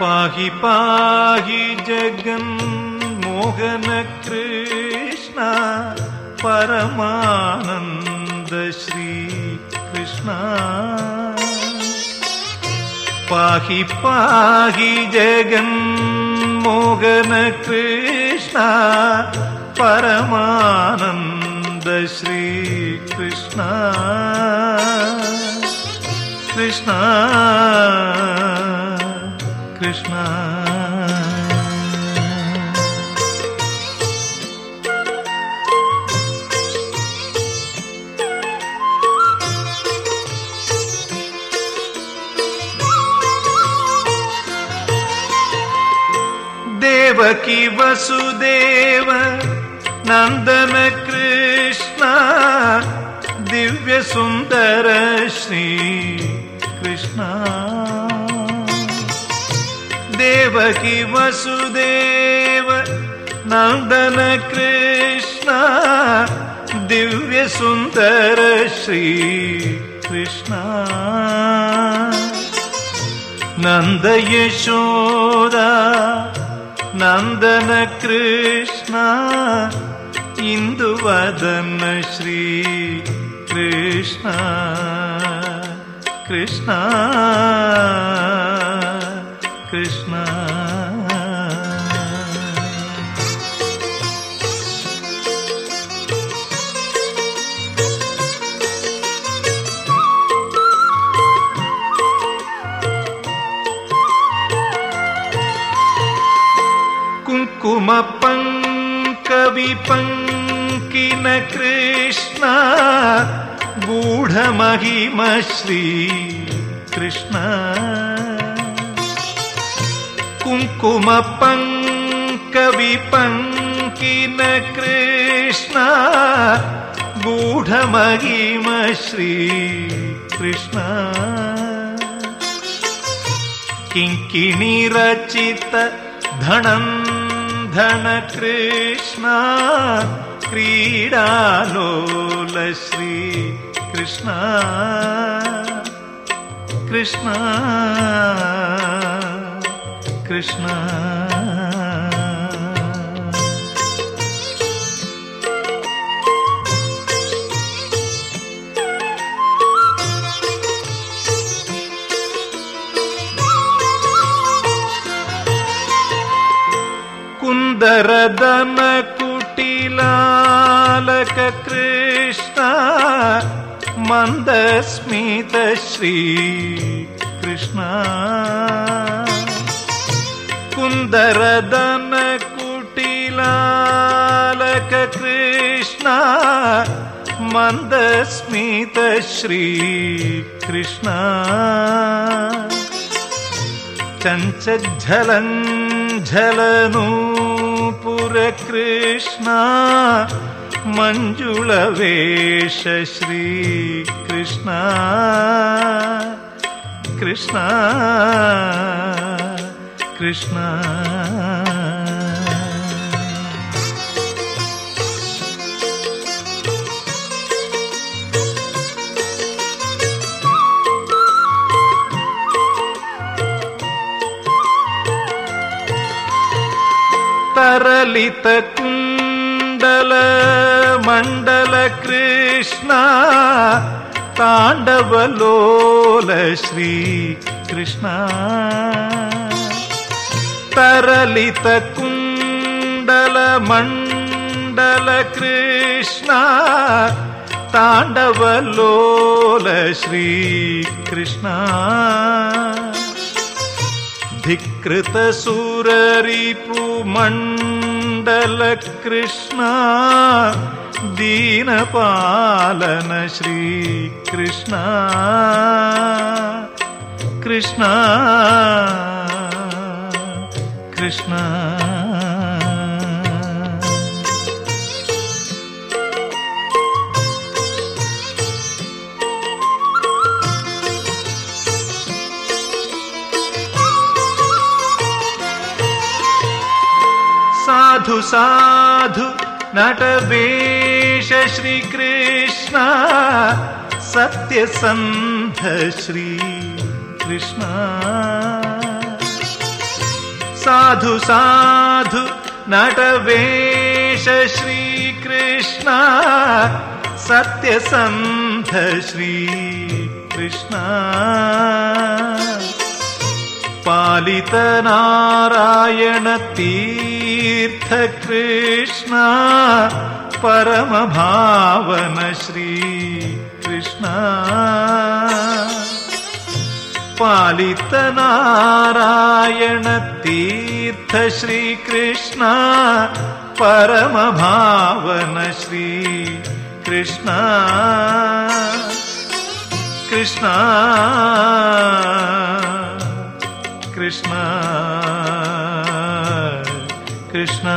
पाहि पाहि जगन्मोहन कृष्ण परमानन्द श्री कृष्ण पाहि पाहि जगन्मोहन कृष्ण परमानन्द श्री कृष्ण कृष्ण देवकी वसुदेव नन्दन कृष्ण दिव्यसुन्दर श्री कृष्ण देवकी वसुदेव नन्दन कृष्ण दिव्यसुन्दर श्री कृष्ण। नन्द यशोदा नन्दन कृष्ण इन्दुवदन श्री कृष्ण कृष्णा। कुंकुम पंकवि गूढ़ महिम श्री कृष्णा। कुङ्कुम पङ्कवि पङ्किन कृष्ण गूढमहिम श्री कृष्ण किङ्किणी रचित धनं कृष्ण क्रीडालोल श्री कृष्ण कृष्ण कृष्ण कुन्दरदन कुटिलालक कृष्ण मन्दस्मित श्री कृष्ण कुन्दरदन कुटिलालक कृष्ण मन्दस्मित श्री कृष्ण चञ्चज्झलञ्झलनूपुर कृष्ण मञ्जुळवेश श्री कृष्ण कृष्ण कृष्ण तरलित कुण्डल मण्डल कृष्ण ताण्डवलोल श्री कृष्ण तरलित कुण्डल मण्डल कृष्ण ताण्डवलोल श्री कृष्ण धिकृत सुररिपु मण्डल कृष्ण दीनपालन श्री कृष्ण कृष्ण। साधु साधु नटवेश श्री कृष्ण सत्यसन्ध श्री कृष्ण साधु साधु नटवेश श्रीकृष्ण सत्यसन्ध श्रीकृष्ण। पालितनारायणतीर्थकृष्ण परमभावन श्रीकृष्ण पालितनारायणतीर्थ श्रीकृष्ण परमभावन श्रीकृष्ण कृष्ण। कृष्ण। कृष्ण